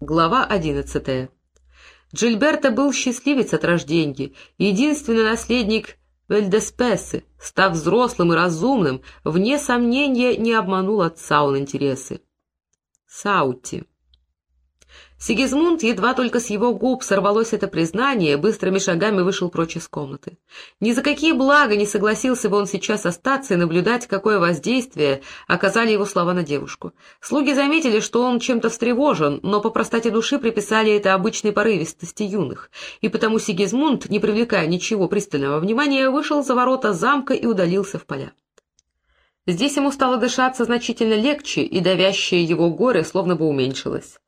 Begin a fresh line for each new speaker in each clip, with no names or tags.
Глава одиннадцатая. Джильберто был счастливец от рождения, единственный наследник Вельдеспесы, став взрослым и разумным, вне сомнения не обманул отца он интересы. Саути. Сигизмунд, едва только с его губ сорвалось это признание, быстрыми шагами вышел прочь из комнаты. Ни за какие блага не согласился бы он сейчас остаться и наблюдать, какое воздействие оказали его слова на девушку. Слуги заметили, что он чем-то встревожен, но по простоте души приписали это обычной порывистости юных, и потому Сигизмунд, не привлекая ничего пристального внимания, вышел за ворота замка и удалился в поля. Здесь ему стало дышаться значительно легче, и давящее его горе словно бы уменьшилось.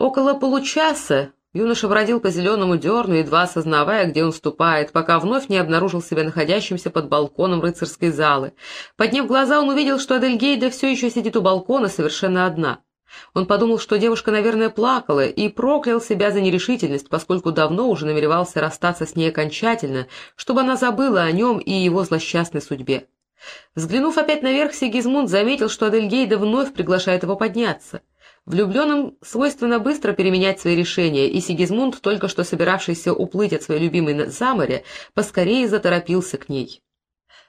Около получаса юноша бродил по зеленому дерну, едва осознавая, где он ступает, пока вновь не обнаружил себя находящимся под балконом рыцарской залы. Подняв глаза, он увидел, что Адельгейда все еще сидит у балкона совершенно одна. Он подумал, что девушка, наверное, плакала, и проклял себя за нерешительность, поскольку давно уже намеревался расстаться с ней окончательно, чтобы она забыла о нем и его злосчастной судьбе. Взглянув опять наверх, Сигизмунд заметил, что Адельгейда вновь приглашает его подняться. Влюбленным свойственно быстро переменять свои решения, и Сигизмунд, только что собиравшийся уплыть от своей любимой за море, поскорее заторопился к ней.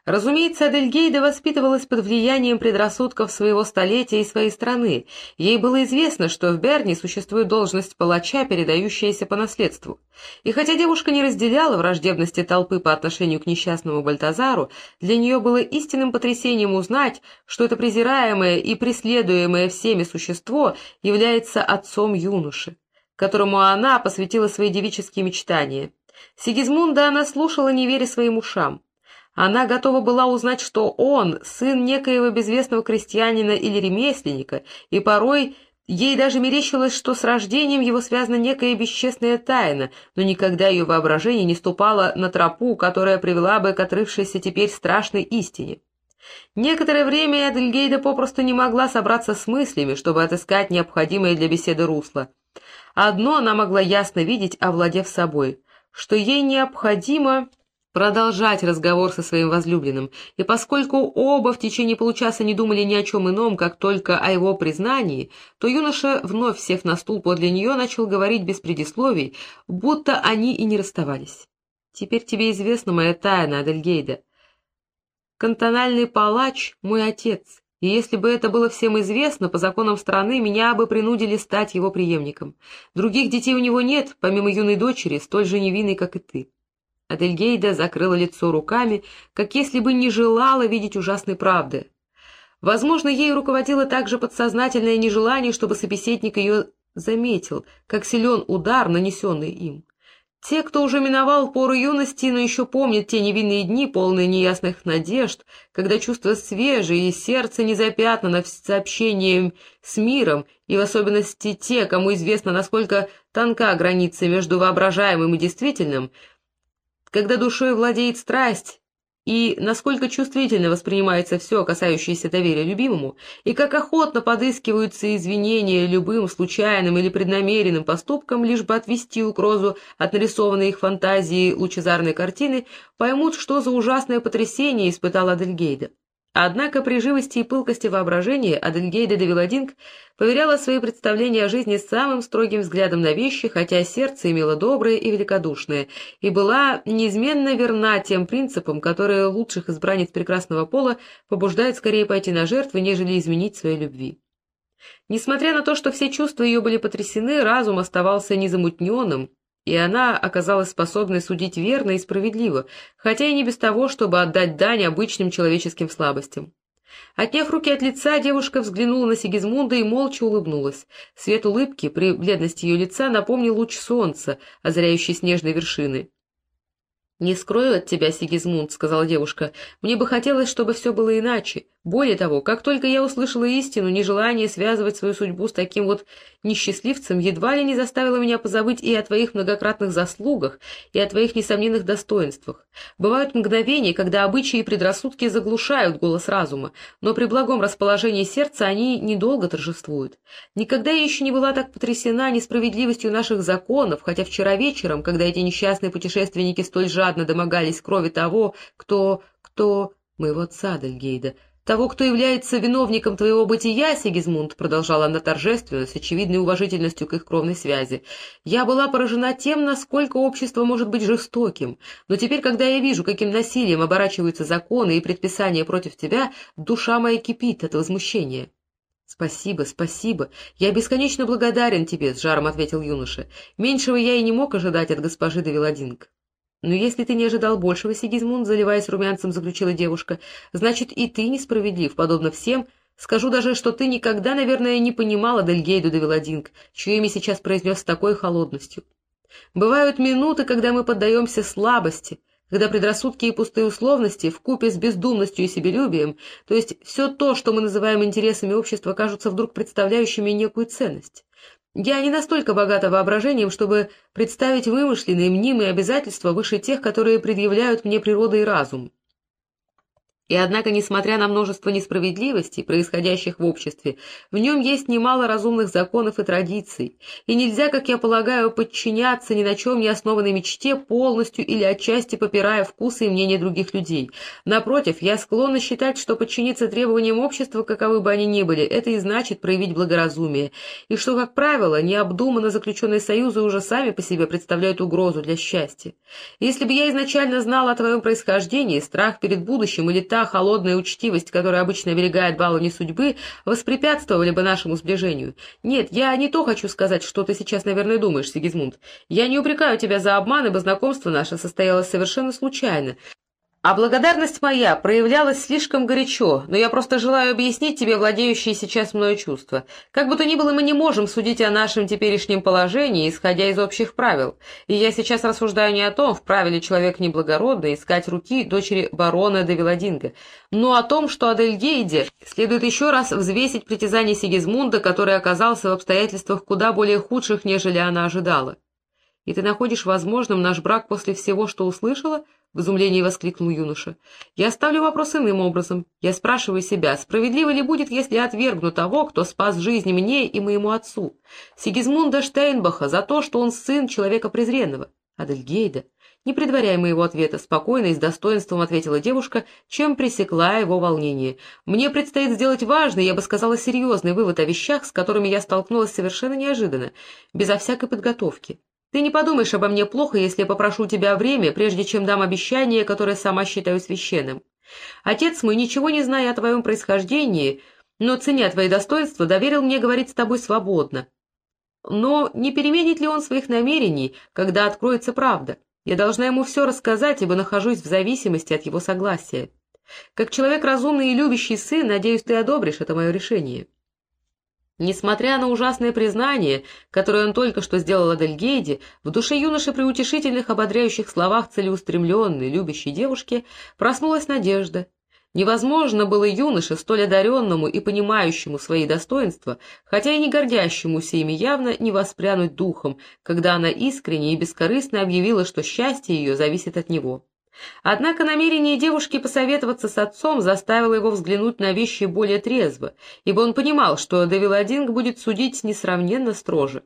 Разумеется, Адельгейда воспитывалась под влиянием предрассудков своего столетия и своей страны. Ей было известно, что в Берне существует должность палача, передающаяся по наследству. И хотя девушка не разделяла враждебности толпы по отношению к несчастному Бальтазару, для нее было истинным потрясением узнать, что это презираемое и преследуемое всеми существо является отцом юноши, которому она посвятила свои девические мечтания. Сигизмунда она слушала, не веря своим ушам. Она готова была узнать, что он — сын некоего безвестного крестьянина или ремесленника, и порой ей даже мерещилось, что с рождением его связана некая бесчестная тайна, но никогда ее воображение не ступало на тропу, которая привела бы к отрывшейся теперь страшной истине. Некоторое время Эдельгейда попросту не могла собраться с мыслями, чтобы отыскать необходимое для беседы русло. Одно она могла ясно видеть, овладев собой, что ей необходимо продолжать разговор со своим возлюбленным, и поскольку оба в течение получаса не думали ни о чем ином, как только о его признании, то юноша, вновь сев на стул подле нее, начал говорить без предисловий, будто они и не расставались. «Теперь тебе известна моя тайна, Адельгейда. Кантональный палач — мой отец, и если бы это было всем известно, по законам страны меня бы принудили стать его преемником. Других детей у него нет, помимо юной дочери, столь же невинной, как и ты». Адельгейда закрыла лицо руками, как если бы не желала видеть ужасной правды. Возможно, ей руководило также подсознательное нежелание, чтобы собеседник ее заметил, как силен удар, нанесенный им. Те, кто уже миновал пору юности, но еще помнят те невинные дни, полные неясных надежд, когда чувства свежие и сердце не запятнано сообщением с миром, и в особенности те, кому известно, насколько тонка граница между воображаемым и действительным, когда душой владеет страсть, и насколько чувствительно воспринимается все, касающееся доверия любимому, и как охотно подыскиваются извинения любым случайным или преднамеренным поступкам, лишь бы отвести угрозу от нарисованной их фантазии лучезарной картины, поймут, что за ужасное потрясение испытала Адельгейда. Однако при живости и пылкости воображения Адельгейда де Виладинг поверяла свои представления о жизни самым строгим взглядом на вещи, хотя сердце имело доброе и великодушное, и была неизменно верна тем принципам, которые лучших избранниц прекрасного пола побуждают скорее пойти на жертвы, нежели изменить своей любви. Несмотря на то, что все чувства ее были потрясены, разум оставался незамутненным, и она оказалась способной судить верно и справедливо, хотя и не без того, чтобы отдать дань обычным человеческим слабостям. Отняв руки от лица, девушка взглянула на Сигизмунда и молча улыбнулась. Свет улыбки при бледности ее лица напомнил луч солнца, озаряющий снежные вершины. «Не скрою от тебя, Сигизмунд», — сказала девушка. «Мне бы хотелось, чтобы все было иначе. Более того, как только я услышала истину, нежелание связывать свою судьбу с таким вот несчастливцем едва ли не заставило меня позабыть и о твоих многократных заслугах, и о твоих несомненных достоинствах. Бывают мгновения, когда обычаи и предрассудки заглушают голос разума, но при благом расположении сердца они недолго торжествуют. Никогда я еще не была так потрясена несправедливостью наших законов, хотя вчера вечером, когда эти несчастные путешественники столь жадно домогались крови того, кто... кто... моего отца Дельгейда, того, кто является виновником твоего бытия, Сигизмунд, — продолжала она торжественно, с очевидной уважительностью к их кровной связи, — я была поражена тем, насколько общество может быть жестоким, но теперь, когда я вижу, каким насилием оборачиваются законы и предписания против тебя, душа моя кипит от возмущения. — Спасибо, спасибо. Я бесконечно благодарен тебе, — с жаром ответил юноша. — Меньшего я и не мог ожидать от госпожи де Виладинг. «Но если ты не ожидал большего, Сигизмунд, заливаясь румянцем, заключила девушка, значит, и ты несправедлив, подобно всем. Скажу даже, что ты никогда, наверное, не понимала Дельгейду де Веладинг, чье имя сейчас произнес с такой холодностью. Бывают минуты, когда мы поддаемся слабости, когда предрассудки и пустые условности, вкупе с бездумностью и себелюбием, то есть все то, что мы называем интересами общества, кажутся вдруг представляющими некую ценность. Я не настолько богата воображением, чтобы представить вымышленные мнимые обязательства выше тех, которые предъявляют мне природа и разум. И однако, несмотря на множество несправедливостей, происходящих в обществе, в нем есть немало разумных законов и традиций, и нельзя, как я полагаю, подчиняться ни на чем не основанной мечте, полностью или отчасти попирая вкусы и мнения других людей. Напротив, я склонна считать, что подчиниться требованиям общества, каковы бы они ни были, это и значит проявить благоразумие, и что, как правило, необдуманно заключенные союзы уже сами по себе представляют угрозу для счастья. Если бы я изначально знала о твоем происхождении, страх перед будущим или та холодная учтивость, которая обычно оберегает баловни судьбы, воспрепятствовали бы нашему сближению. Нет, я не то хочу сказать, что ты сейчас, наверное, думаешь, Сигизмунд. Я не упрекаю тебя за обман, ибо знакомство наше состоялось совершенно случайно. А благодарность моя проявлялась слишком горячо, но я просто желаю объяснить тебе владеющие сейчас мною чувства. Как бы то ни было, мы не можем судить о нашем теперешнем положении, исходя из общих правил. И я сейчас рассуждаю не о том, вправе ли человек неблагородно искать руки дочери барона де Виладинга, но о том, что Адельгейде следует еще раз взвесить притязание Сигизмунда, который оказался в обстоятельствах куда более худших, нежели она ожидала. И ты находишь возможным наш брак после всего, что услышала? — в изумлении воскликнул юноша. «Я ставлю вопрос иным образом. Я спрашиваю себя, справедливо ли будет, если я отвергну того, кто спас жизнь мне и моему отцу, Сигизмунда Штейнбаха, за то, что он сын человека презренного, Адельгейда?» Не предваряя моего ответа, спокойно и с достоинством ответила девушка, чем пресекла его волнение. «Мне предстоит сделать важный, я бы сказала, серьезный вывод о вещах, с которыми я столкнулась совершенно неожиданно, безо всякой подготовки. Ты не подумаешь обо мне плохо, если я попрошу тебя время, прежде чем дам обещание, которое сама считаю священным. Отец мой, ничего не зная о твоем происхождении, но, ценя твои достоинства, доверил мне говорить с тобой свободно. Но не переменит ли он своих намерений, когда откроется правда? Я должна ему все рассказать, ибо нахожусь в зависимости от его согласия. Как человек разумный и любящий сын, надеюсь, ты одобришь это мое решение». Несмотря на ужасное признание, которое он только что сделал Адельгейде, в душе юноши при утешительных, ободряющих словах целеустремленной, любящей девушки проснулась надежда. Невозможно было юноше, столь одаренному и понимающему свои достоинства, хотя и не гордящемуся ими явно, не воспрянуть духом, когда она искренне и бескорыстно объявила, что счастье ее зависит от него. Однако намерение девушки посоветоваться с отцом заставило его взглянуть на вещи более трезво, ибо он понимал, что Девиладинг будет судить несравненно строже.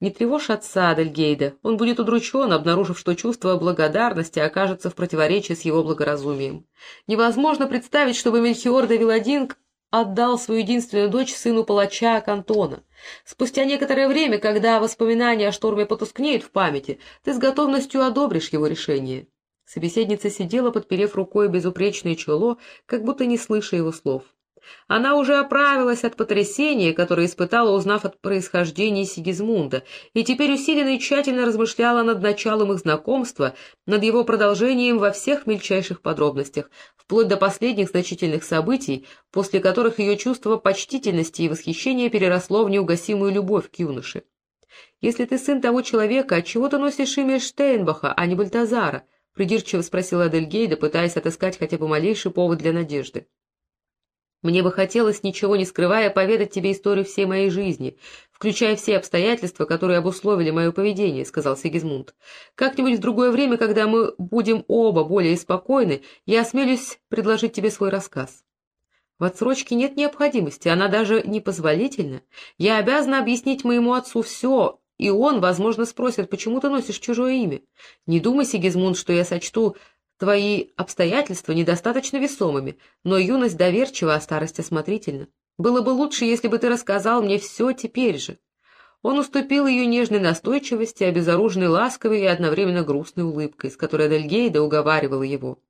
Не тревожь отца Адельгейда, он будет удручен, обнаружив, что чувство благодарности окажется в противоречии с его благоразумием. Невозможно представить, чтобы Мельхиор де Виладинг отдал свою единственную дочь сыну палача Кантона. Спустя некоторое время, когда воспоминания о шторме потускнеют в памяти, ты с готовностью одобришь его решение. Собеседница сидела, подперев рукой безупречное чело, как будто не слыша его слов. Она уже оправилась от потрясения, которое испытала, узнав от происхождения Сигизмунда, и теперь усиленно и тщательно размышляла над началом их знакомства, над его продолжением во всех мельчайших подробностях, вплоть до последних значительных событий, после которых ее чувство почтительности и восхищения переросло в неугасимую любовь к юноше. «Если ты сын того человека, отчего ты носишь имя Штейнбаха, а не Бальтазара?» Придирчиво спросила Адельгейда, пытаясь отыскать хотя бы малейший повод для надежды. «Мне бы хотелось, ничего не скрывая, поведать тебе историю всей моей жизни, включая все обстоятельства, которые обусловили мое поведение», — сказал Сигизмунд. «Как-нибудь в другое время, когда мы будем оба более спокойны, я осмелюсь предложить тебе свой рассказ». В отсрочке нет необходимости, она даже непозволительна. Я обязана объяснить моему отцу все, и он, возможно, спросит, почему ты носишь чужое имя. Не думай, Сигизмунд, что я сочту Твои обстоятельства недостаточно весомыми, но юность доверчива, а старость осмотрительна. Было бы лучше, если бы ты рассказал мне все теперь же. Он уступил ее нежной настойчивости, обезоруженной ласковой и одновременно грустной улыбкой, с которой Адельгейда уговаривала его.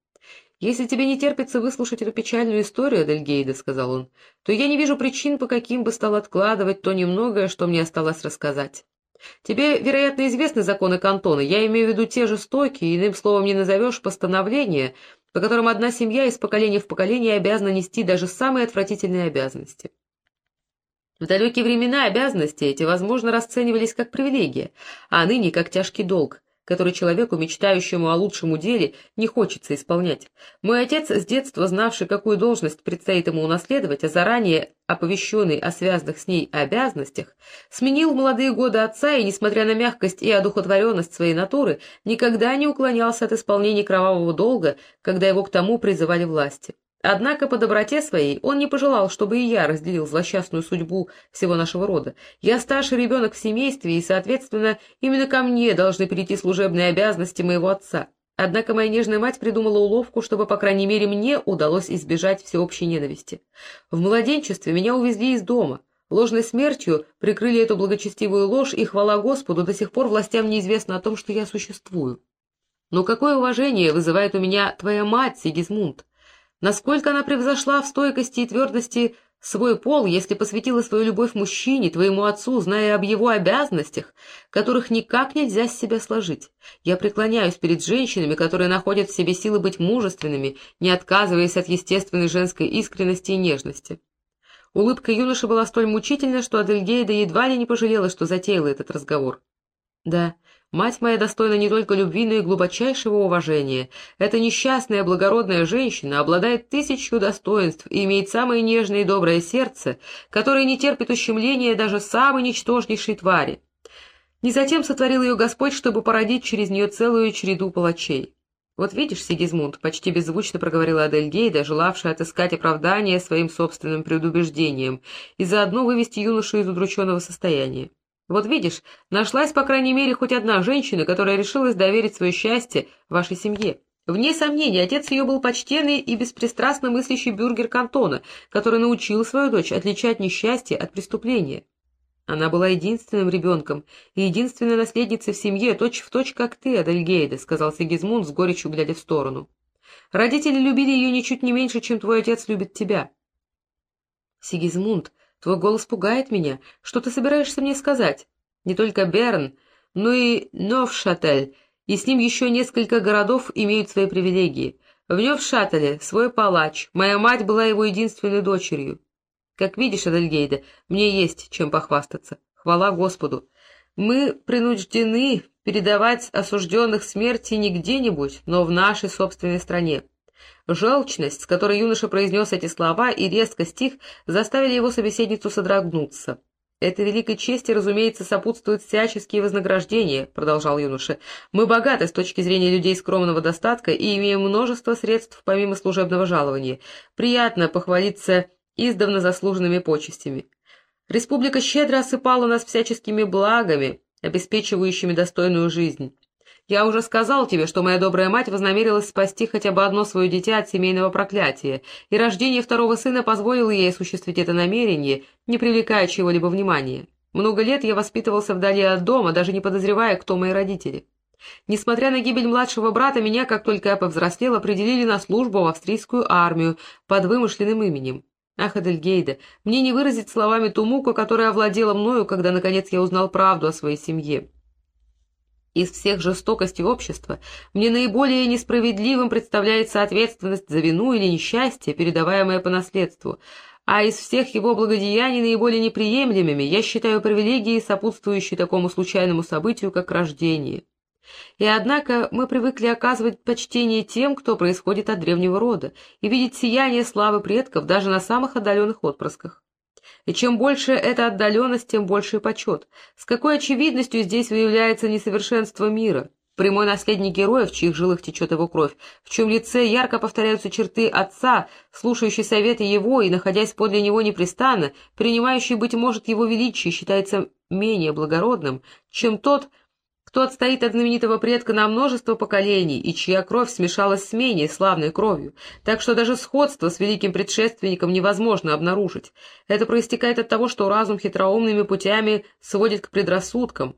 «Если тебе не терпится выслушать эту печальную историю, Адельгейда, — сказал он, — то я не вижу причин, по каким бы стал откладывать то немногое, что мне осталось рассказать. Тебе, вероятно, известны законы кантона, я имею в виду те жестокие, иным словом не назовешь, постановления, по которым одна семья из поколения в поколение обязана нести даже самые отвратительные обязанности. В далекие времена обязанности эти, возможно, расценивались как привилегия, а ныне как тяжкий долг, который человеку, мечтающему о лучшем деле, не хочется исполнять. Мой отец, с детства знавший, какую должность предстоит ему унаследовать, а заранее оповещенный о связанных с ней обязанностях, сменил молодые годы отца и, несмотря на мягкость и одухотворенность своей натуры, никогда не уклонялся от исполнения кровавого долга, когда его к тому призывали власти. Однако по доброте своей он не пожелал, чтобы и я разделил злосчастную судьбу всего нашего рода. Я старший ребенок в семействе, и, соответственно, именно ко мне должны перейти служебные обязанности моего отца. Однако моя нежная мать придумала уловку, чтобы, по крайней мере, мне удалось избежать всеобщей ненависти. В младенчестве меня увезли из дома. Ложной смертью прикрыли эту благочестивую ложь, и, хвала Господу, до сих пор властям неизвестно о том, что я существую. Но какое уважение вызывает у меня твоя мать, Сигизмунд? Насколько она превзошла в стойкости и твердости свой пол, если посвятила свою любовь мужчине, твоему отцу, зная об его обязанностях, которых никак нельзя с себя сложить. Я преклоняюсь перед женщинами, которые находят в себе силы быть мужественными, не отказываясь от естественной женской искренности и нежности. Улыбка юноши была столь мучительна, что Адельгейда едва ли не пожалела, что затеяла этот разговор. Да, Мать моя достойна не только любви, но и глубочайшего уважения. Эта несчастная благородная женщина обладает тысячью достоинств и имеет самое нежное и доброе сердце, которое не терпит ущемления даже самой ничтожнейшей твари. Не затем сотворил ее Господь, чтобы породить через нее целую череду палачей. «Вот видишь, Сигизмунд», — почти беззвучно проговорила Адельгейда, желавшая отыскать оправдание своим собственным предубеждением и заодно вывести юношу из удрученного состояния. Вот видишь, нашлась, по крайней мере, хоть одна женщина, которая решилась доверить свое счастье вашей семье. Вне сомнений, отец ее был почтенный и беспристрастно мыслящий бюргер кантона, который научил свою дочь отличать несчастье от преступления. Она была единственным ребенком и единственной наследницей в семье, точь-в-точь, точь, как ты, Адельгейда, — сказал Сигизмунд с горечью, глядя в сторону. Родители любили ее ничуть не меньше, чем твой отец любит тебя. Сигизмунд, Твой голос пугает меня. Что ты собираешься мне сказать? Не только Берн, но и Новшатель, и с ним еще несколько городов имеют свои привилегии. В Невшателе свой палач, моя мать была его единственной дочерью. Как видишь, Адельгейда, мне есть чем похвастаться. Хвала Господу. Мы принуждены передавать осужденных смерти не где-нибудь, но в нашей собственной стране. Желчность, с которой юноша произнес эти слова, и резкость их заставили его собеседницу содрогнуться. «Это великой чести, разумеется, сопутствуют всяческие вознаграждения», — продолжал юноша. «Мы богаты с точки зрения людей скромного достатка и имеем множество средств помимо служебного жалования. Приятно похвалиться издавна заслуженными почестями. Республика щедро осыпала нас всяческими благами, обеспечивающими достойную жизнь. Я уже сказал тебе, что моя добрая мать вознамерилась спасти хотя бы одно свое дитя от семейного проклятия, и рождение второго сына позволило ей осуществить это намерение, не привлекая чего-либо внимания. Много лет я воспитывался вдали от дома, даже не подозревая, кто мои родители. Несмотря на гибель младшего брата, меня, как только я повзрослел, определили на службу в австрийскую армию под вымышленным именем. Ах, Эдельгейда, мне не выразить словами ту муку, которая овладела мною, когда, наконец, я узнал правду о своей семье. Из всех жестокостей общества мне наиболее несправедливым представляется ответственность за вину или несчастье, передаваемое по наследству, а из всех его благодеяний наиболее неприемлемыми я считаю привилегии, сопутствующие такому случайному событию, как рождение. И однако мы привыкли оказывать почтение тем, кто происходит от древнего рода, и видеть сияние славы предков даже на самых отдаленных отпрысках. И чем больше эта отдаленность, тем больше почет. С какой очевидностью здесь выявляется несовершенство мира. Прямой наследник героя, в чьих жилах течет его кровь, в чем лице ярко повторяются черты отца, слушающий советы его и, находясь подле него непрестанно, принимающий, быть может, его величие, считается менее благородным, чем тот, кто отстоит от знаменитого предка на множество поколений и чья кровь смешалась с менее славной кровью, так что даже сходство с великим предшественником невозможно обнаружить. Это проистекает от того, что разум хитроумными путями сводит к предрассудкам,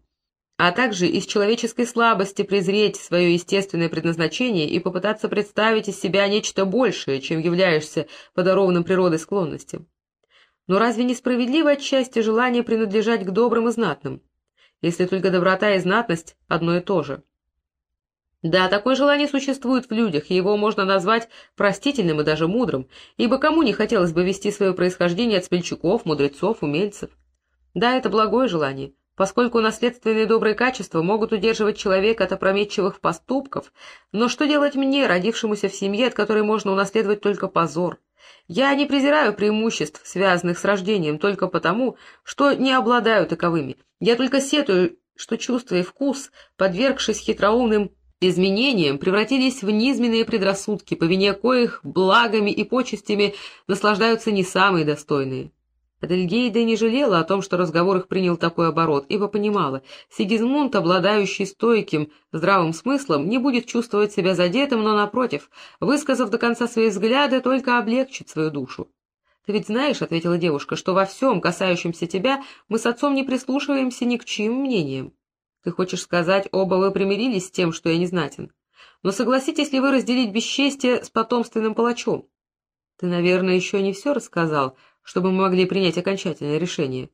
а также из человеческой слабости презреть свое естественное предназначение и попытаться представить из себя нечто большее, чем являешься подарованным природой склонностям. Но разве несправедливо отчасти желание принадлежать к добрым и знатным? Если только доброта и знатность одно и то же. Да, такое желание существует в людях, его можно назвать простительным и даже мудрым, ибо кому не хотелось бы вести свое происхождение от смельчаков, мудрецов, умельцев? Да, это благое желание, поскольку наследственные добрые качества могут удерживать человека от опрометчивых поступков, но что делать мне, родившемуся в семье, от которой можно унаследовать только позор? Я не презираю преимуществ, связанных с рождением, только потому, что не обладаю таковыми. Я только сетую, что чувство и вкус, подвергшись хитроумным изменениям, превратились в низменные предрассудки, по вине коих благами и почестями наслаждаются не самые достойные. Адельгейда не жалела о том, что разговор их принял такой оборот, ибо понимала, Сигизмунд, обладающий стойким, здравым смыслом, не будет чувствовать себя задетым, но, напротив, высказав до конца свои взгляды, только облегчит свою душу. «Ты ведь знаешь, — ответила девушка, — что во всем, касающемся тебя, мы с отцом не прислушиваемся ни к чьим мнениям. Ты хочешь сказать, оба вы примирились с тем, что я не знатен? Но согласитесь ли вы разделить бесчестие с потомственным палачом? Ты, наверное, еще не все рассказал, — чтобы мы могли принять окончательное решение.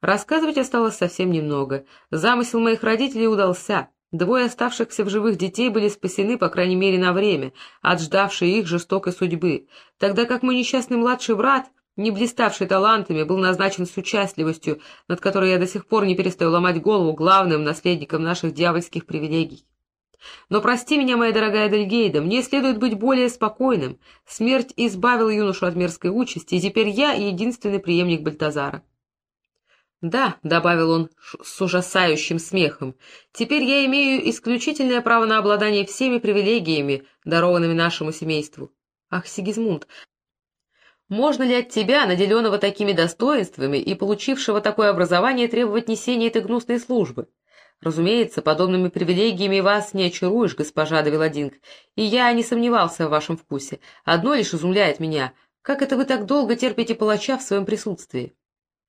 Рассказывать осталось совсем немного. Замысел моих родителей удался. Двое оставшихся в живых детей были спасены, по крайней мере, на время, от ждавшей их жестокой судьбы, тогда как мой несчастный младший брат, не блиставший талантами, был назначен с участливостью, над которой я до сих пор не перестаю ломать голову главным наследником наших дьявольских привилегий. Но прости меня, моя дорогая Дельгейда, мне следует быть более спокойным. Смерть избавила юношу от мерзкой участи, и теперь я единственный преемник Бальтазара. «Да», — добавил он с ужасающим смехом, — «теперь я имею исключительное право на обладание всеми привилегиями, дарованными нашему семейству. Ах, Сигизмунд, можно ли от тебя, наделенного такими достоинствами и получившего такое образование, требовать несения этой гнусной службы? Разумеется, подобными привилегиями вас не очаруешь, госпожа Давиладинг, и я не сомневался в вашем вкусе. Одно лишь изумляет меня. Как это вы так долго терпите палача в своем присутствии?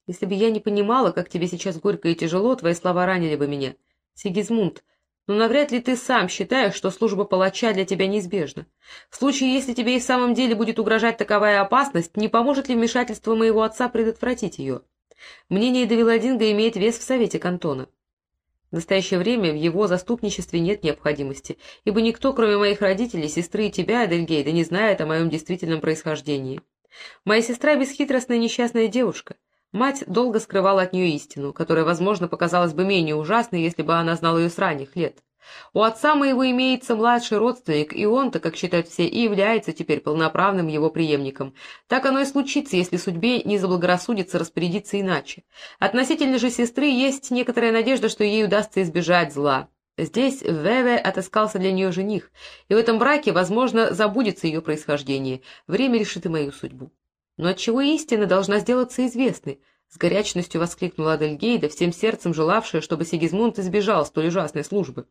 Если бы я не понимала, как тебе сейчас горько и тяжело, твои слова ранили бы меня. Сигизмунд, но навряд ли ты сам считаешь, что служба палача для тебя неизбежна. В случае, если тебе и в самом деле будет угрожать таковая опасность, не поможет ли вмешательство моего отца предотвратить ее? Мнение Давиладинга имеет вес в Совете Кантона. В настоящее время в его заступничестве нет необходимости, ибо никто, кроме моих родителей, сестры и тебя, Адельгейда, не знает о моем действительном происхождении. Моя сестра — бесхитростная несчастная девушка. Мать долго скрывала от нее истину, которая, возможно, показалась бы менее ужасной, если бы она знала ее с ранних лет. У отца моего имеется младший родственник, и он-то, как считают все, и является теперь полноправным его преемником. Так оно и случится, если судьбе не заблагорассудится распорядиться иначе. Относительно же сестры есть некоторая надежда, что ей удастся избежать зла. Здесь Веве отыскался для нее жених, и в этом браке, возможно, забудется ее происхождение. Время решит и мою судьбу. Но отчего истина должна сделаться известной? С горячностью воскликнула Адельгейда, всем сердцем желавшая, чтобы Сигизмунд избежал столь ужасной службы.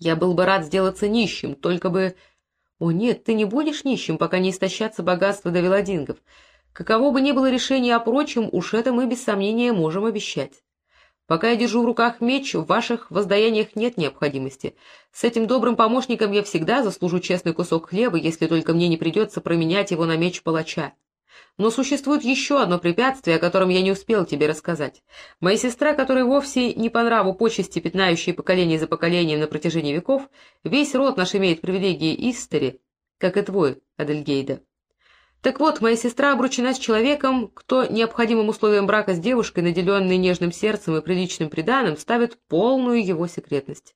Я был бы рад сделаться нищим, только бы... О нет, ты не будешь нищим, пока не истощатся богатства Давиладингов. Каково бы ни было решение о прочем, уж это мы без сомнения можем обещать. Пока я держу в руках меч, в ваших воздаяниях нет необходимости. С этим добрым помощником я всегда заслужу честный кусок хлеба, если только мне не придется променять его на меч палача. Но существует еще одно препятствие, о котором я не успел тебе рассказать. Моя сестра, которой вовсе не по нраву почести, пятнающие поколение за поколением на протяжении веков, весь род наш имеет привилегии истори, как и твой, Адельгейда. Так вот, моя сестра обручена с человеком, кто необходимым условием брака с девушкой, наделенной нежным сердцем и приличным приданым, ставит полную его секретность.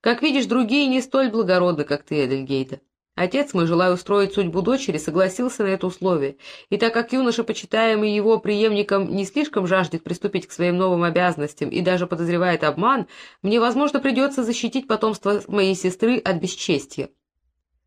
Как видишь, другие не столь благородны, как ты, Эдельгейда. Отец мой, желая устроить судьбу дочери, согласился на это условие, и так как юноша, почитаемый его преемником, не слишком жаждет приступить к своим новым обязанностям и даже подозревает обман, мне, возможно, придется защитить потомство моей сестры от бесчестия.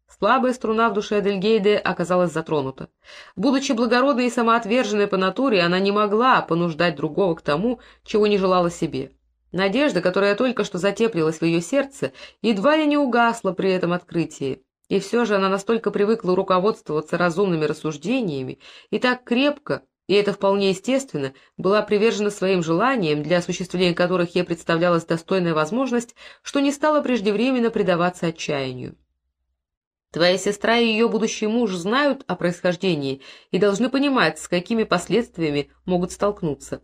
Слабая струна в душе Эдельгейде оказалась затронута. Будучи благородной и самоотверженной по натуре, она не могла понуждать другого к тому, чего не желала себе. Надежда, которая только что затеплилась в ее сердце, едва ли не угасла при этом открытии. И все же она настолько привыкла руководствоваться разумными рассуждениями и так крепко, и это вполне естественно, была привержена своим желаниям, для осуществления которых ей представлялась достойная возможность, что не стала преждевременно предаваться отчаянию. Твоя сестра и ее будущий муж знают о происхождении и должны понимать, с какими последствиями могут столкнуться.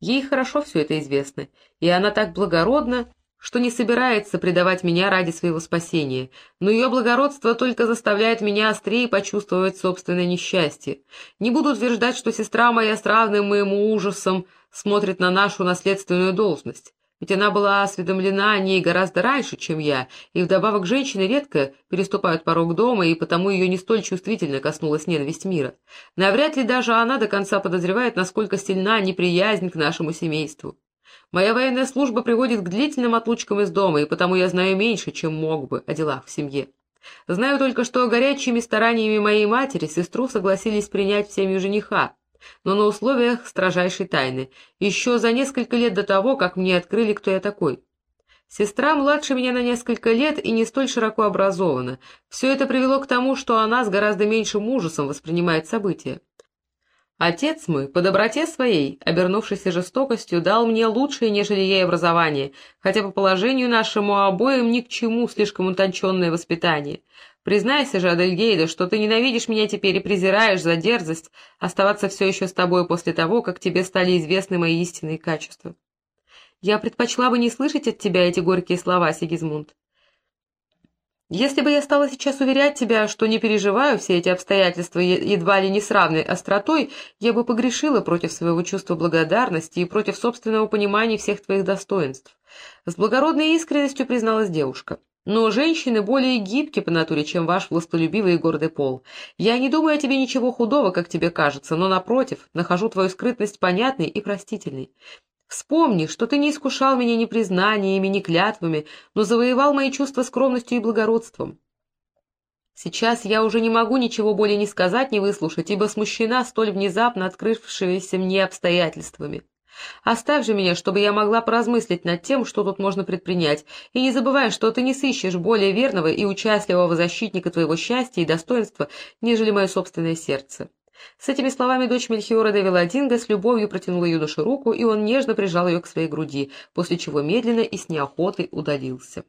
Ей хорошо все это известно, и она так благородна, что не собирается предавать меня ради своего спасения, но ее благородство только заставляет меня острее почувствовать собственное несчастье. Не буду утверждать, что сестра моя с равным моему ужасом смотрит на нашу наследственную должность. Ведь она была осведомлена о ней гораздо раньше, чем я, и вдобавок женщины редко переступают порог дома, и потому ее не столь чувствительно коснулась ненависть мира. Навряд ли даже она до конца подозревает, насколько сильна неприязнь к нашему семейству. Моя военная служба приводит к длительным отлучкам из дома, и потому я знаю меньше, чем мог бы о делах в семье. Знаю только, что горячими стараниями моей матери сестру согласились принять в семью жениха, но на условиях строжайшей тайны, еще за несколько лет до того, как мне открыли, кто я такой. Сестра младше меня на несколько лет и не столь широко образована. Все это привело к тому, что она с гораздо меньшим ужасом воспринимает события. Отец мой, по доброте своей, обернувшейся жестокостью, дал мне лучшее, нежели ей образование, хотя по положению нашему обоим ни к чему слишком утонченное воспитание. Признайся же, Адельгейда, что ты ненавидишь меня теперь и презираешь за дерзость оставаться все еще с тобой после того, как тебе стали известны мои истинные качества. Я предпочла бы не слышать от тебя эти горькие слова, Сигизмунд. Если бы я стала сейчас уверять тебя, что не переживаю все эти обстоятельства едва ли не с равной остротой, я бы погрешила против своего чувства благодарности и против собственного понимания всех твоих достоинств. С благородной искренностью призналась девушка. Но женщины более гибки по натуре, чем ваш властолюбивый и гордый пол. Я не думаю о тебе ничего худого, как тебе кажется, но, напротив, нахожу твою скрытность понятной и простительной. Вспомни, что ты не искушал меня ни признаниями, ни клятвами, но завоевал мои чувства скромностью и благородством. Сейчас я уже не могу ничего более ни сказать, ни выслушать, ибо смущена столь внезапно открывшимися мне обстоятельствами. Оставь же меня, чтобы я могла поразмыслить над тем, что тут можно предпринять, и не забывай, что ты не сыщешь более верного и участливого защитника твоего счастья и достоинства, нежели мое собственное сердце». С этими словами дочь Мельхиора де Веладинго с любовью протянула юноше руку, и он нежно прижал ее к своей груди, после чего медленно и с неохотой удалился.